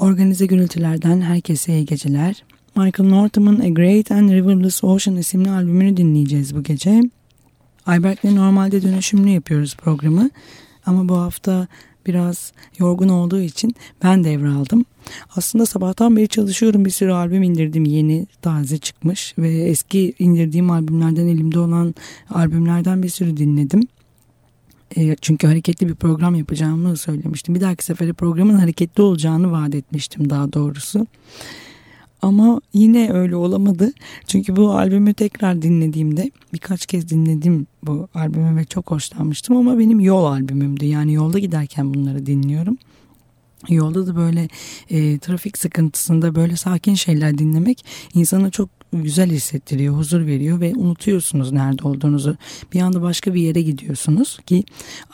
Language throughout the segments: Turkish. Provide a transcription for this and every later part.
Organize gürültülerden herkese iyi geceler. Michael Northam'ın A Great and Riverless Ocean isimli albümünü dinleyeceğiz bu gece. Ayberk'le normalde dönüşümlü yapıyoruz programı. Ama bu hafta biraz yorgun olduğu için ben devraldım. Aslında sabahtan beri çalışıyorum bir sürü albüm indirdim yeni taze çıkmış ve eski indirdiğim albümlerden elimde olan albümlerden bir sürü dinledim. E, çünkü hareketli bir program yapacağımı söylemiştim. Bir dahaki sefere programın hareketli olacağını vaat etmiştim daha doğrusu. Ama yine öyle olamadı. Çünkü bu albümü tekrar dinlediğimde birkaç kez dinledim bu albümü ve çok hoşlanmıştım ama benim yol albümümdü. Yani yolda giderken bunları dinliyorum. Yolda da böyle e, trafik sıkıntısında böyle sakin şeyler dinlemek insana çok güzel hissettiriyor, huzur veriyor ve unutuyorsunuz nerede olduğunuzu. Bir anda başka bir yere gidiyorsunuz ki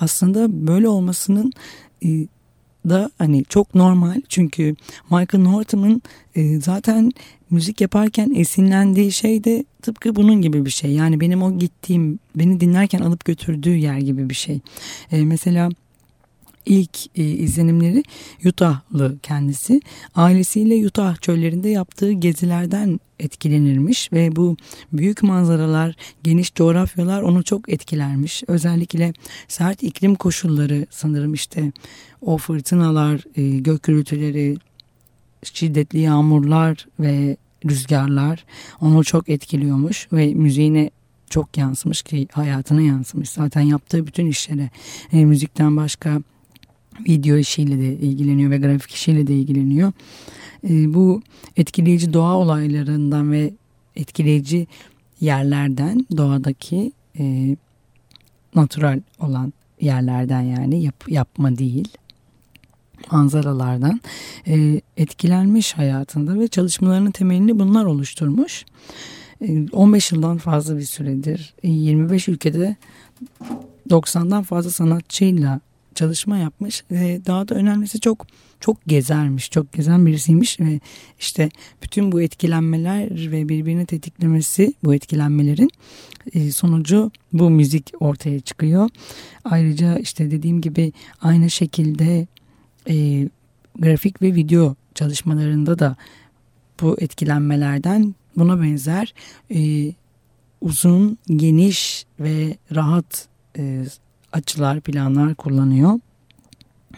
aslında böyle olmasının e, da hani çok normal çünkü Michael Norton'un e, zaten müzik yaparken esinlendiği şey de tıpkı bunun gibi bir şey. Yani benim o gittiğim, beni dinlerken alıp götürdüğü yer gibi bir şey. E, mesela ilk e, izlenimleri Utah'lı kendisi. Ailesiyle Utah çöllerinde yaptığı gezilerden etkilenirmiş ve bu büyük manzaralar, geniş coğrafyalar onu çok etkilermiş. Özellikle sert iklim koşulları sanırım işte o fırtınalar, e, gök gürültüleri, şiddetli yağmurlar ve rüzgarlar onu çok etkiliyormuş ve müziğine çok yansımış ki hayatına yansımış. Zaten yaptığı bütün işlere e, müzikten başka video işiyle de ilgileniyor ve grafik işiyle de ilgileniyor. E, bu etkileyici doğa olaylarından ve etkileyici yerlerden doğadaki e, natural olan yerlerden yani yap, yapma değil manzaralardan e, etkilenmiş hayatında ve çalışmalarının temelini bunlar oluşturmuş. E, 15 yıldan fazla bir süredir 25 ülkede 90'dan fazla sanatçıyla çalışma yapmış. ve daha da önemlisi çok çok gezermiş, çok gezen birisiymiş ve işte bütün bu etkilenmeler ve birbirini tetiklemesi bu etkilenmelerin e, sonucu bu müzik ortaya çıkıyor. Ayrıca işte dediğim gibi aynı şekilde e, grafik ve video çalışmalarında da bu etkilenmelerden buna benzer e, uzun, geniş ve rahat e, açılar, planlar kullanıyor.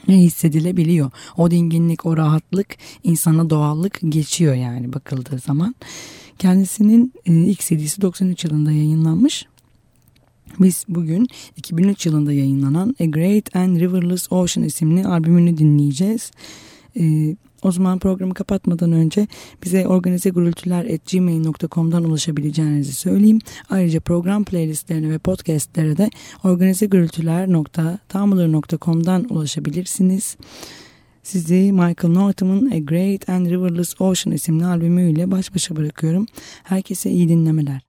Hissedilebiliyor. O dinginlik, o rahatlık, insana doğallık geçiyor yani bakıldığı zaman. Kendisinin e, ilk CD'si 93 yılında yayınlanmış. Biz bugün 2003 yılında yayınlanan A Great and Riverless Ocean isimli albümünü dinleyeceğiz. Ee, o zaman programı kapatmadan önce bize organizegürültüler.gmail.com'dan ulaşabileceğinizi söyleyeyim. Ayrıca program playlistlerine ve podcastlere de organizegürültüler.tumblr.com'dan ulaşabilirsiniz. Sizi Michael Norton'un A Great and Riverless Ocean isimli albümüyle baş başa bırakıyorum. Herkese iyi dinlemeler.